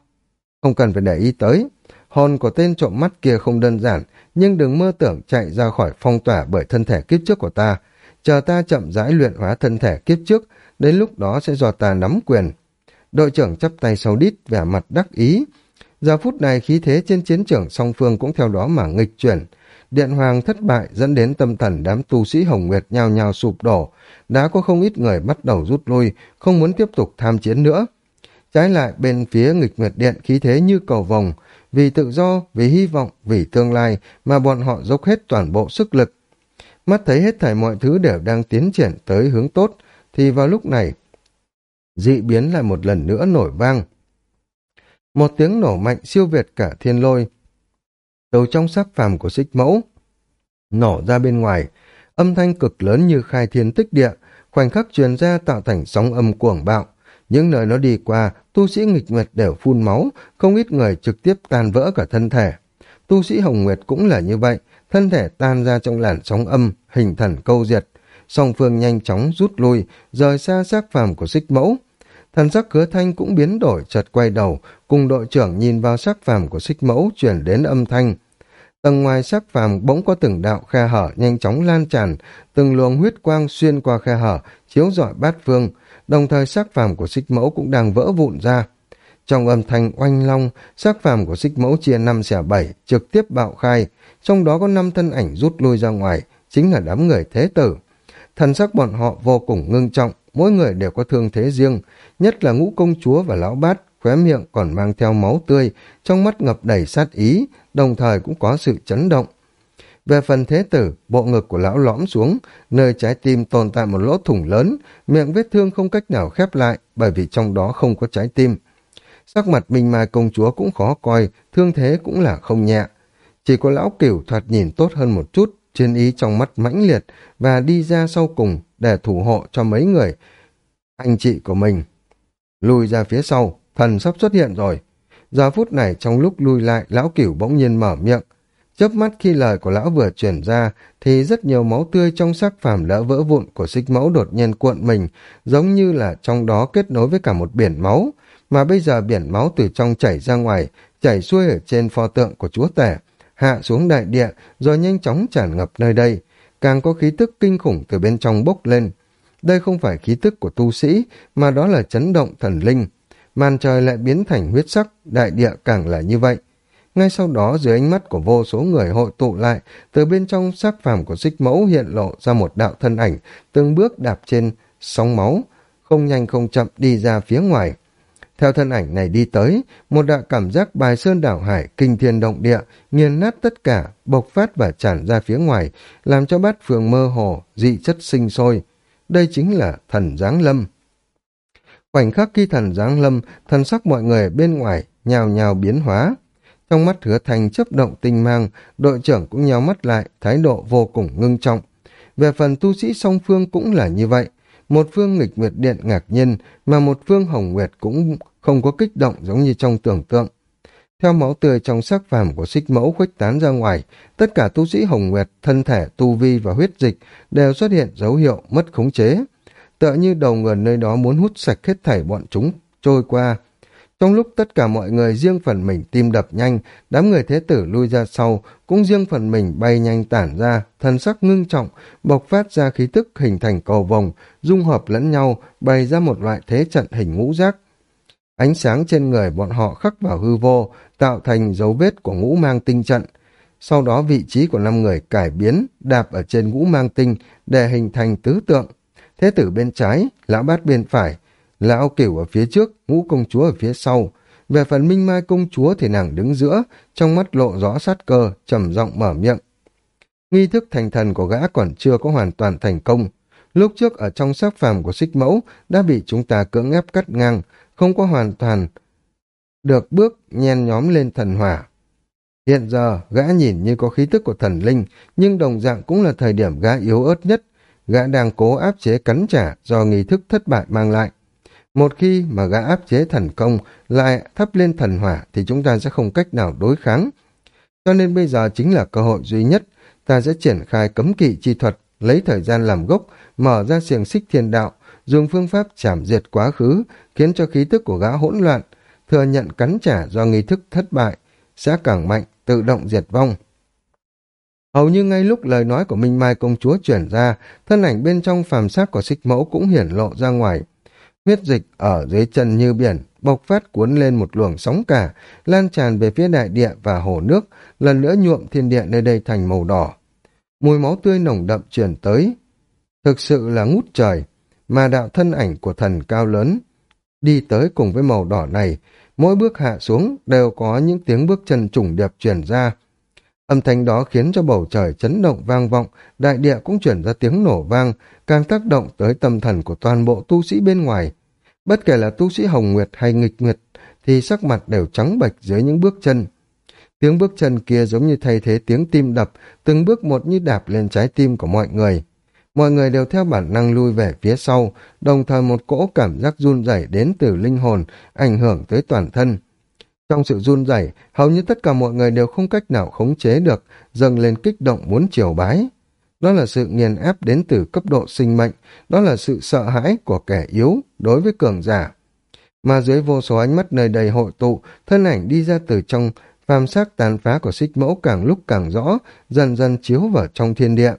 Không cần phải để ý tới. Hồn của tên trộm mắt kia không đơn giản, nhưng đừng mơ tưởng chạy ra khỏi phong tỏa bởi thân thể kiếp trước của ta. Chờ ta chậm rãi luyện hóa thân thể kiếp trước, đến lúc đó sẽ do ta nắm quyền. Đội trưởng chắp tay sau đít, vẻ mặt đắc ý. Giờ phút này khí thế trên chiến trường song phương cũng theo đó mà nghịch chuyển. Điện hoàng thất bại dẫn đến tâm thần đám tu sĩ Hồng Nguyệt nhao nhao sụp đổ. Đã có không ít người bắt đầu rút lui, không muốn tiếp tục tham chiến nữa. Trái lại bên phía nghịch nguyệt điện khí thế như cầu vồng, vì tự do, vì hy vọng, vì tương lai mà bọn họ dốc hết toàn bộ sức lực. Mắt thấy hết thảy mọi thứ đều đang tiến triển tới hướng tốt, thì vào lúc này, dị biến lại một lần nữa nổi vang. Một tiếng nổ mạnh siêu việt cả thiên lôi, đầu trong sắc phàm của xích mẫu, nổ ra bên ngoài, âm thanh cực lớn như khai thiên tích địa, khoảnh khắc truyền ra tạo thành sóng âm cuồng bạo, những nơi nó đi qua, tu sĩ nghịch nguyệt đều phun máu, không ít người trực tiếp tan vỡ cả thân thể. Tu sĩ Hồng Nguyệt cũng là như vậy, thân thể tan ra trong làn sóng âm, hình thần câu diệt. Song phương nhanh chóng rút lui, rời xa xác phàm của xích mẫu. Thần sắc hứa thanh cũng biến đổi chợt quay đầu, cùng đội trưởng nhìn vào sắc phàm của xích mẫu chuyển đến âm thanh. Tầng ngoài sắc phàm bỗng có từng đạo khe hở nhanh chóng lan tràn, từng luồng huyết quang xuyên qua khe hở, chiếu rọi bát phương, đồng thời sắc phàm của xích mẫu cũng đang vỡ vụn ra. Trong âm thanh oanh long, sắc phàm của xích mẫu chia năm xẻ bảy, trực tiếp bạo khai, trong đó có năm thân ảnh rút lui ra ngoài, chính là đám người thế tử. Thần sắc bọn họ vô cùng ngưng trọng, mỗi người đều có thương thế riêng, nhất là ngũ công chúa và lão bát, khóe miệng còn mang theo máu tươi, trong mắt ngập đầy sát ý, đồng thời cũng có sự chấn động. Về phần thế tử, bộ ngực của lão lõm xuống, nơi trái tim tồn tại một lỗ thủng lớn, miệng vết thương không cách nào khép lại bởi vì trong đó không có trái tim. Sắc mặt Minh Mai công chúa cũng khó coi, thương thế cũng là không nhẹ. Chỉ có lão cửu thoạt nhìn tốt hơn một chút, chiến ý trong mắt mãnh liệt và đi ra sau cùng để thủ hộ cho mấy người anh chị của mình. Lùi ra phía sau, thần sắp xuất hiện rồi. Giờ phút này trong lúc lui lại, lão cửu bỗng nhiên mở miệng, Chớp mắt khi lời của lão vừa chuyển ra, thì rất nhiều máu tươi trong sắc phàm đã vỡ vụn của xích mẫu đột nhiên cuộn mình, giống như là trong đó kết nối với cả một biển máu, mà bây giờ biển máu từ trong chảy ra ngoài, chảy xuôi ở trên pho tượng của chúa tể, hạ xuống đại địa, rồi nhanh chóng tràn ngập nơi đây. Càng có khí tức kinh khủng từ bên trong bốc lên. Đây không phải khí tức của tu sĩ, mà đó là chấn động thần linh. Màn trời lại biến thành huyết sắc, đại địa càng là như vậy ngay sau đó dưới ánh mắt của vô số người hội tụ lại, từ bên trong xác phàm của xích mẫu hiện lộ ra một đạo thân ảnh, từng bước đạp trên sóng máu, không nhanh không chậm đi ra phía ngoài. Theo thân ảnh này đi tới, một đạo cảm giác bài sơn đảo hải, kinh thiên động địa, nghiền nát tất cả, bộc phát và tràn ra phía ngoài, làm cho bát phường mơ hồ, dị chất sinh sôi. Đây chính là thần giáng lâm. Khoảnh khắc khi thần giáng lâm, thần sắc mọi người bên ngoài nhào nhào biến hóa. Trong mắt hứa thành chấp động tinh mang, đội trưởng cũng nhào mắt lại, thái độ vô cùng ngưng trọng. Về phần tu sĩ song phương cũng là như vậy. Một phương nghịch nguyệt điện ngạc nhiên, mà một phương hồng nguyệt cũng không có kích động giống như trong tưởng tượng. Theo máu tươi trong sắc phàm của xích mẫu khuếch tán ra ngoài, tất cả tu sĩ hồng nguyệt, thân thể, tu vi và huyết dịch đều xuất hiện dấu hiệu mất khống chế. Tựa như đầu nguồn nơi đó muốn hút sạch hết thảy bọn chúng trôi qua, trong lúc tất cả mọi người riêng phần mình tim đập nhanh, đám người thế tử lui ra sau, cũng riêng phần mình bay nhanh tản ra, thần sắc ngưng trọng, bộc phát ra khí tức hình thành cầu vòng, dung hợp lẫn nhau, bày ra một loại thế trận hình ngũ giác. Ánh sáng trên người bọn họ khắc vào hư vô, tạo thành dấu vết của ngũ mang tinh trận. Sau đó vị trí của năm người cải biến, đạp ở trên ngũ mang tinh để hình thành tứ tượng. Thế tử bên trái, lão bát bên phải, Lão cửu ở phía trước, ngũ công chúa ở phía sau. Về phần minh mai công chúa thì nàng đứng giữa, trong mắt lộ rõ sát cơ, trầm giọng mở miệng. Nghi thức thành thần của gã còn chưa có hoàn toàn thành công. Lúc trước ở trong xác phàm của xích mẫu đã bị chúng ta cưỡng ép cắt ngang, không có hoàn toàn được bước nhen nhóm lên thần hỏa. Hiện giờ, gã nhìn như có khí tức của thần linh, nhưng đồng dạng cũng là thời điểm gã yếu ớt nhất gã đang cố áp chế cắn trả do nghi thức thất bại mang lại. Một khi mà gã áp chế thần công lại thắp lên thần hỏa thì chúng ta sẽ không cách nào đối kháng. Cho nên bây giờ chính là cơ hội duy nhất, ta sẽ triển khai cấm kỵ chi thuật, lấy thời gian làm gốc, mở ra xiềng xích thiên đạo, dùng phương pháp chảm diệt quá khứ, khiến cho khí tức của gã hỗn loạn, thừa nhận cắn trả do nghi thức thất bại, sẽ càng mạnh, tự động diệt vong. Hầu như ngay lúc lời nói của Minh Mai công chúa chuyển ra, thân ảnh bên trong phàm xác của xích mẫu cũng hiển lộ ra ngoài. Huyết dịch ở dưới chân như biển, bộc phát cuốn lên một luồng sóng cả, lan tràn về phía đại địa và hồ nước, lần nữa nhuộm thiên địa nơi đây thành màu đỏ. Mùi máu tươi nồng đậm truyền tới. Thực sự là ngút trời, mà đạo thân ảnh của thần cao lớn đi tới cùng với màu đỏ này, mỗi bước hạ xuống đều có những tiếng bước chân trùng điệp truyền ra. Âm thanh đó khiến cho bầu trời chấn động vang vọng, đại địa cũng chuyển ra tiếng nổ vang, càng tác động tới tâm thần của toàn bộ tu sĩ bên ngoài. Bất kể là tu sĩ Hồng Nguyệt hay Nghịch Nguyệt, thì sắc mặt đều trắng bệch dưới những bước chân. Tiếng bước chân kia giống như thay thế tiếng tim đập, từng bước một như đạp lên trái tim của mọi người. Mọi người đều theo bản năng lui về phía sau, đồng thời một cỗ cảm giác run rẩy đến từ linh hồn, ảnh hưởng tới toàn thân. Trong sự run rẩy, hầu như tất cả mọi người đều không cách nào khống chế được, dâng lên kích động muốn chiều bái. Đó là sự nghiền ép đến từ cấp độ sinh mệnh, đó là sự sợ hãi của kẻ yếu đối với cường giả. Mà dưới vô số ánh mắt nơi đầy hội tụ, thân ảnh đi ra từ trong phàm sắc tàn phá của xích mẫu càng lúc càng rõ, dần dần chiếu vào trong thiên địa.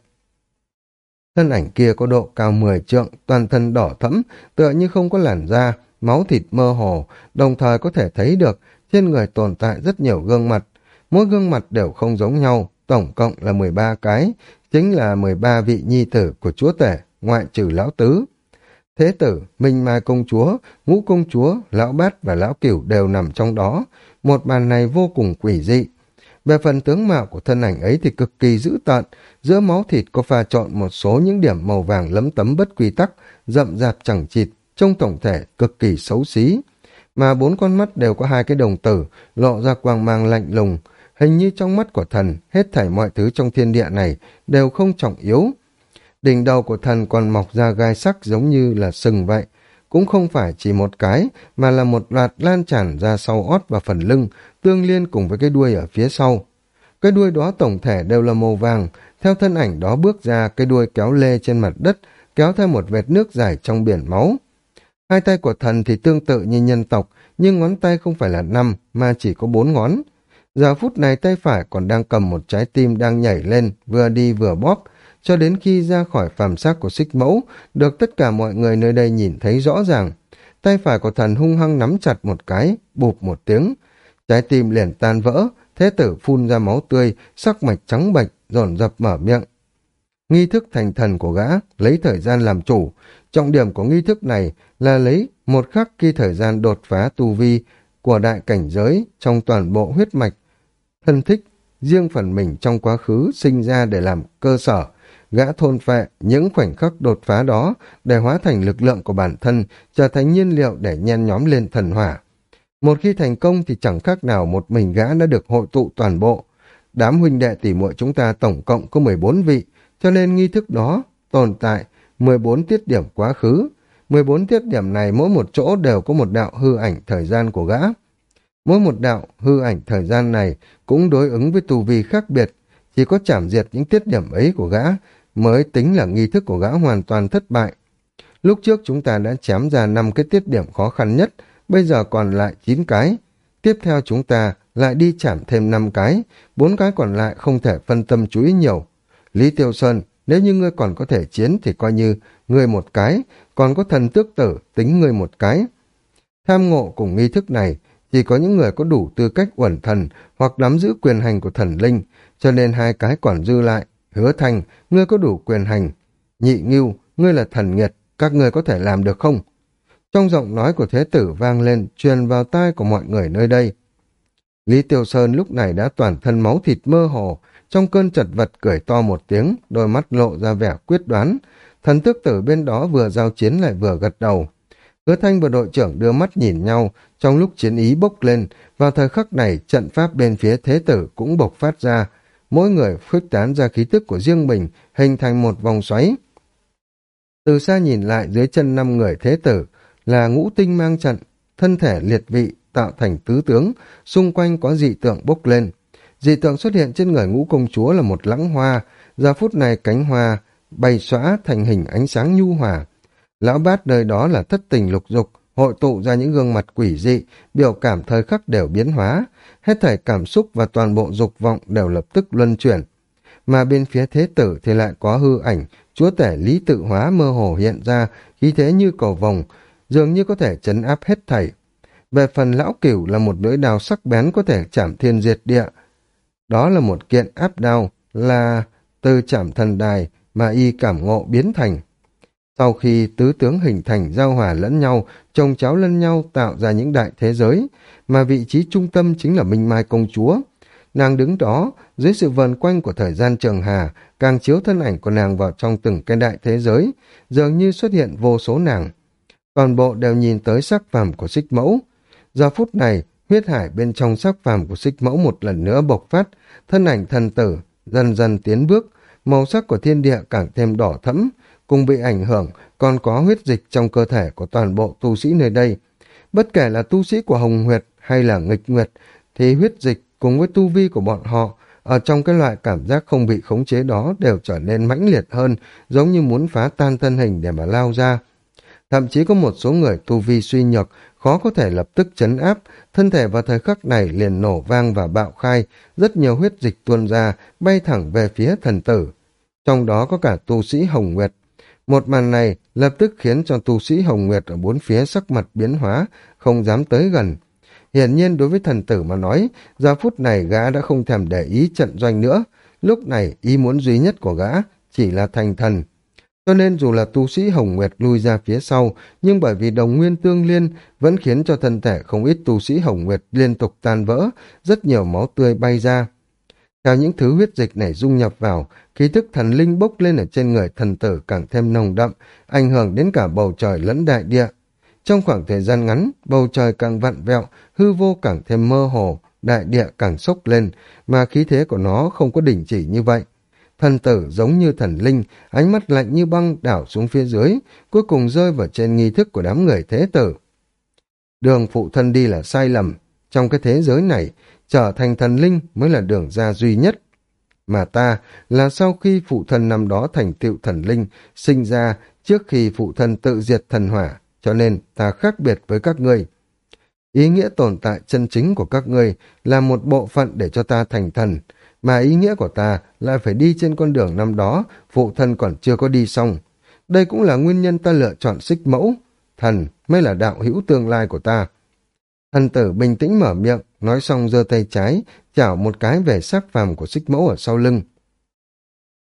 Thân ảnh kia có độ cao 10 trượng, toàn thân đỏ thẫm, tựa như không có làn da, máu thịt mơ hồ, đồng thời có thể thấy được trên người tồn tại rất nhiều gương mặt. Mỗi gương mặt đều không giống nhau, tổng cộng là 13 cái, chính là 13 vị nhi tử của chúa tể, ngoại trừ lão tứ. Thế tử, Minh Mai công chúa, ngũ công chúa, lão bát và lão cửu đều nằm trong đó. Một màn này vô cùng quỷ dị. Về phần tướng mạo của thân ảnh ấy thì cực kỳ dữ tợn, giữa máu thịt có pha trộn một số những điểm màu vàng lấm tấm bất quy tắc, rậm rạp chẳng chịt, trông tổng thể cực kỳ xấu xí mà bốn con mắt đều có hai cái đồng tử, lộ ra quang mang lạnh lùng. Hình như trong mắt của thần, hết thảy mọi thứ trong thiên địa này đều không trọng yếu. Đỉnh đầu của thần còn mọc ra gai sắc giống như là sừng vậy. Cũng không phải chỉ một cái, mà là một loạt lan tràn ra sau ót và phần lưng, tương liên cùng với cái đuôi ở phía sau. Cái đuôi đó tổng thể đều là màu vàng, theo thân ảnh đó bước ra, cái đuôi kéo lê trên mặt đất, kéo theo một vệt nước dài trong biển máu. Hai tay của thần thì tương tự như nhân tộc, nhưng ngón tay không phải là năm mà chỉ có bốn ngón. Giờ phút này tay phải còn đang cầm một trái tim đang nhảy lên, vừa đi vừa bóp, cho đến khi ra khỏi phàm sắc của xích mẫu, được tất cả mọi người nơi đây nhìn thấy rõ ràng. Tay phải của thần hung hăng nắm chặt một cái, bụp một tiếng. Trái tim liền tan vỡ, thế tử phun ra máu tươi, sắc mạch trắng bệch, dồn dập mở miệng. Nghi thức thành thần của gã, lấy thời gian làm chủ, Trọng điểm của nghi thức này là lấy một khắc khi thời gian đột phá tu vi của đại cảnh giới trong toàn bộ huyết mạch, thân thích, riêng phần mình trong quá khứ sinh ra để làm cơ sở, gã thôn phệ những khoảnh khắc đột phá đó để hóa thành lực lượng của bản thân, trở thành nhiên liệu để nhen nhóm lên thần hỏa. Một khi thành công thì chẳng khác nào một mình gã đã được hội tụ toàn bộ. Đám huynh đệ tỷ muội chúng ta tổng cộng có 14 vị, cho nên nghi thức đó tồn tại 14 tiết điểm quá khứ. 14 tiết điểm này mỗi một chỗ đều có một đạo hư ảnh thời gian của gã. Mỗi một đạo hư ảnh thời gian này cũng đối ứng với tu vi khác biệt. Chỉ có chảm diệt những tiết điểm ấy của gã mới tính là nghi thức của gã hoàn toàn thất bại. Lúc trước chúng ta đã chém ra 5 cái tiết điểm khó khăn nhất, bây giờ còn lại 9 cái. Tiếp theo chúng ta lại đi chảm thêm 5 cái, bốn cái còn lại không thể phân tâm chú ý nhiều. Lý Tiêu Sơn, nếu như ngươi còn có thể chiến thì coi như ngươi một cái, còn có thần tước tử tính ngươi một cái. Tham ngộ cùng nghi thức này chỉ có những người có đủ tư cách uẩn thần hoặc nắm giữ quyền hành của thần linh, cho nên hai cái còn dư lại. Hứa thành, ngươi có đủ quyền hành. Nhị nghiêu, ngươi là thần nghiệt, các ngươi có thể làm được không? Trong giọng nói của thế tử vang lên, truyền vào tai của mọi người nơi đây. Lý Tiêu Sơn lúc này đã toàn thân máu thịt mơ hồ, trong cơn chật vật cười to một tiếng, đôi mắt lộ ra vẻ quyết đoán. Thần tước tử bên đó vừa giao chiến lại vừa gật đầu. Hứa thanh và đội trưởng đưa mắt nhìn nhau, trong lúc chiến ý bốc lên, vào thời khắc này trận pháp bên phía thế tử cũng bộc phát ra. Mỗi người khuếch tán ra khí tức của riêng mình, hình thành một vòng xoáy. Từ xa nhìn lại dưới chân năm người thế tử là ngũ tinh mang trận, thân thể liệt vị tạo thành tứ tướng, xung quanh có dị tượng bốc lên. Dị tượng xuất hiện trên người ngũ công chúa là một lãng hoa, giờ phút này cánh hoa bay xóa thành hình ánh sáng nhu hòa. Lão bát nơi đó là thất tình lục dục, hội tụ ra những gương mặt quỷ dị, biểu cảm thời khắc đều biến hóa, hết thảy cảm xúc và toàn bộ dục vọng đều lập tức luân chuyển. Mà bên phía thế tử thì lại có hư ảnh, chúa tể lý tự hóa mơ hồ hiện ra, khí thế như cầu vồng, dường như có thể chấn áp hết thảy. Về phần lão cửu là một lưỡi đào sắc bén có thể chạm thiên diệt địa. Đó là một kiện áp đao, là từ chạm thần đài mà y cảm ngộ biến thành. Sau khi tứ tướng hình thành giao hòa lẫn nhau, chồng cháu lẫn nhau tạo ra những đại thế giới, mà vị trí trung tâm chính là Minh Mai Công Chúa. Nàng đứng đó, dưới sự vần quanh của thời gian trường hà, càng chiếu thân ảnh của nàng vào trong từng cái đại thế giới, dường như xuất hiện vô số nàng. Toàn bộ đều nhìn tới sắc phàm của xích mẫu. Giờ phút này, huyết hải bên trong sắc phàm của xích mẫu một lần nữa bộc phát, thân ảnh thần tử, dần dần tiến bước, màu sắc của thiên địa càng thêm đỏ thẫm, cùng bị ảnh hưởng còn có huyết dịch trong cơ thể của toàn bộ tu sĩ nơi đây. Bất kể là tu sĩ của Hồng huyệt hay là nghịch nguyệt, thì huyết dịch cùng với tu vi của bọn họ ở trong cái loại cảm giác không bị khống chế đó đều trở nên mãnh liệt hơn, giống như muốn phá tan thân hình để mà lao ra. Thậm chí có một số người tu vi suy nhược, khó có thể lập tức chấn áp, thân thể vào thời khắc này liền nổ vang và bạo khai, rất nhiều huyết dịch tuôn ra, bay thẳng về phía thần tử. Trong đó có cả tu sĩ Hồng Nguyệt. Một màn này lập tức khiến cho tu sĩ Hồng Nguyệt ở bốn phía sắc mặt biến hóa, không dám tới gần. Hiển nhiên đối với thần tử mà nói, giờ phút này gã đã không thèm để ý trận doanh nữa. Lúc này ý muốn duy nhất của gã chỉ là thành thần. Cho nên dù là tu sĩ Hồng Nguyệt lui ra phía sau, nhưng bởi vì đồng nguyên tương liên vẫn khiến cho thân thể không ít tu sĩ Hồng Nguyệt liên tục tan vỡ, rất nhiều máu tươi bay ra. Theo những thứ huyết dịch này dung nhập vào, khí thức thần linh bốc lên ở trên người thần tử càng thêm nồng đậm, ảnh hưởng đến cả bầu trời lẫn đại địa. Trong khoảng thời gian ngắn, bầu trời càng vặn vẹo, hư vô càng thêm mơ hồ, đại địa càng sốc lên, mà khí thế của nó không có đỉnh chỉ như vậy. Thần tử giống như thần linh, ánh mắt lạnh như băng đảo xuống phía dưới, cuối cùng rơi vào trên nghi thức của đám người thế tử. Đường phụ thân đi là sai lầm. Trong cái thế giới này, trở thành thần linh mới là đường ra duy nhất. Mà ta là sau khi phụ thân năm đó thành tựu thần linh, sinh ra trước khi phụ thân tự diệt thần hỏa, cho nên ta khác biệt với các ngươi. Ý nghĩa tồn tại chân chính của các ngươi là một bộ phận để cho ta thành thần, mà ý nghĩa của ta lại phải đi trên con đường năm đó, phụ thân còn chưa có đi xong. Đây cũng là nguyên nhân ta lựa chọn xích mẫu. Thần mới là đạo hữu tương lai của ta. Thần tử bình tĩnh mở miệng, nói xong giơ tay trái, chảo một cái về sắc phàm của xích mẫu ở sau lưng.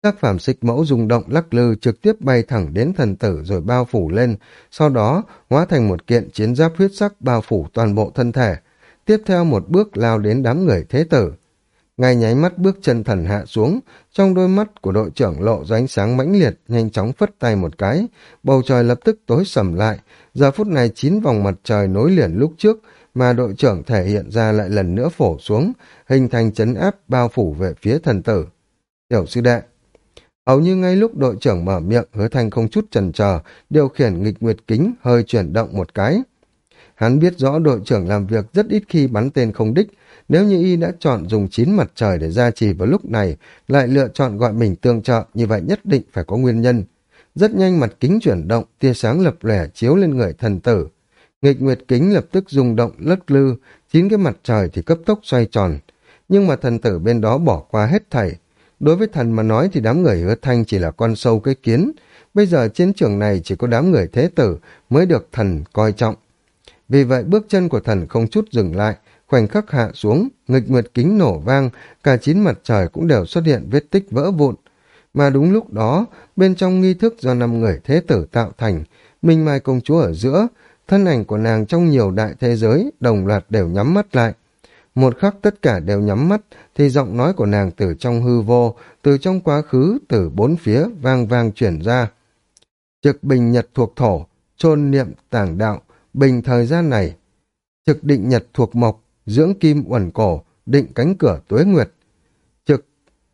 Sắc phàm xích mẫu rung động lắc lư trực tiếp bay thẳng đến thần tử rồi bao phủ lên, sau đó hóa thành một kiện chiến giáp huyết sắc bao phủ toàn bộ thân thể. Tiếp theo một bước lao đến đám người thế tử. Ngay nháy mắt bước chân thần hạ xuống, trong đôi mắt của đội trưởng lộ ra ánh sáng mãnh liệt, nhanh chóng phất tay một cái, bầu trời lập tức tối sầm lại, giờ phút này chín vòng mặt trời nối liền lúc trước, mà đội trưởng thể hiện ra lại lần nữa phổ xuống, hình thành chấn áp bao phủ về phía thần tử. Tiểu sư đệ Hầu như ngay lúc đội trưởng mở miệng, hứa thanh không chút chần chờ, điều khiển nghịch nguyệt kính hơi chuyển động một cái. Hắn biết rõ đội trưởng làm việc rất ít khi bắn tên không đích, nếu như y đã chọn dùng chín mặt trời để gia trì vào lúc này, lại lựa chọn gọi mình tương trợ, như vậy nhất định phải có nguyên nhân. Rất nhanh mặt kính chuyển động, tia sáng lập lẻ chiếu lên người thần tử. Nghịch nguyệt kính lập tức rung động lất lư, chín cái mặt trời thì cấp tốc xoay tròn. Nhưng mà thần tử bên đó bỏ qua hết thảy. Đối với thần mà nói thì đám người hứa thanh chỉ là con sâu cái kiến. Bây giờ chiến trường này chỉ có đám người thế tử mới được thần coi trọng. Vì vậy bước chân của thần không chút dừng lại, khoảnh khắc hạ xuống, nghịch nguyệt kính nổ vang, cả chín mặt trời cũng đều xuất hiện vết tích vỡ vụn. Mà đúng lúc đó, bên trong nghi thức do năm người thế tử tạo thành, Minh Mai công chúa ở giữa, thân ảnh của nàng trong nhiều đại thế giới đồng loạt đều nhắm mắt lại. Một khắc tất cả đều nhắm mắt, thì giọng nói của nàng từ trong hư vô, từ trong quá khứ, từ bốn phía, vang vang chuyển ra. Trực bình nhật thuộc thổ, chôn niệm tàng đạo, bình thời gian này. Trực định nhật thuộc mộc, dưỡng kim uẩn cổ, định cánh cửa tuế nguyệt. Trực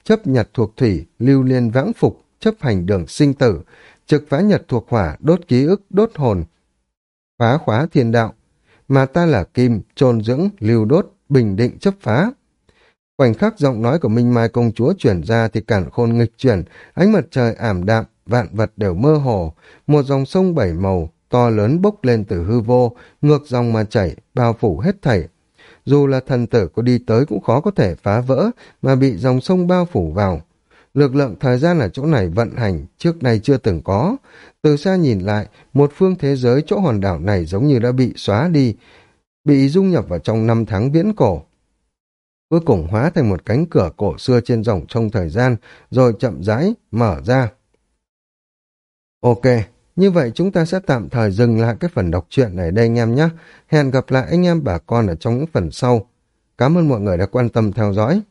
chấp nhật thuộc thủy, lưu liên vãng phục, chấp hành đường sinh tử, trực phá nhật thuộc hỏa, đốt ký ức, đốt hồn, phá khóa thiên đạo. Mà ta là kim, trôn dưỡng, lưu đốt, bình định chấp phá. Khoảnh khắc giọng nói của Minh Mai công chúa chuyển ra thì cản khôn nghịch chuyển, ánh mặt trời ảm đạm, vạn vật đều mơ hồ, một dòng sông bảy màu, to lớn bốc lên từ hư vô, ngược dòng mà chảy, bao phủ hết thảy. Dù là thần tử có đi tới cũng khó có thể phá vỡ, mà bị dòng sông bao phủ vào. Lực lượng thời gian ở chỗ này vận hành, trước nay chưa từng có. Từ xa nhìn lại, một phương thế giới chỗ hòn đảo này giống như đã bị xóa đi, bị dung nhập vào trong năm tháng viễn cổ. Cuối cùng hóa thành một cánh cửa cổ xưa trên dòng sông thời gian, rồi chậm rãi mở ra. Ok, như vậy chúng ta sẽ tạm thời dừng lại cái phần đọc truyện này đây anh em nhé. Hẹn gặp lại anh em bà con ở trong những phần sau. Cảm ơn mọi người đã quan tâm theo dõi.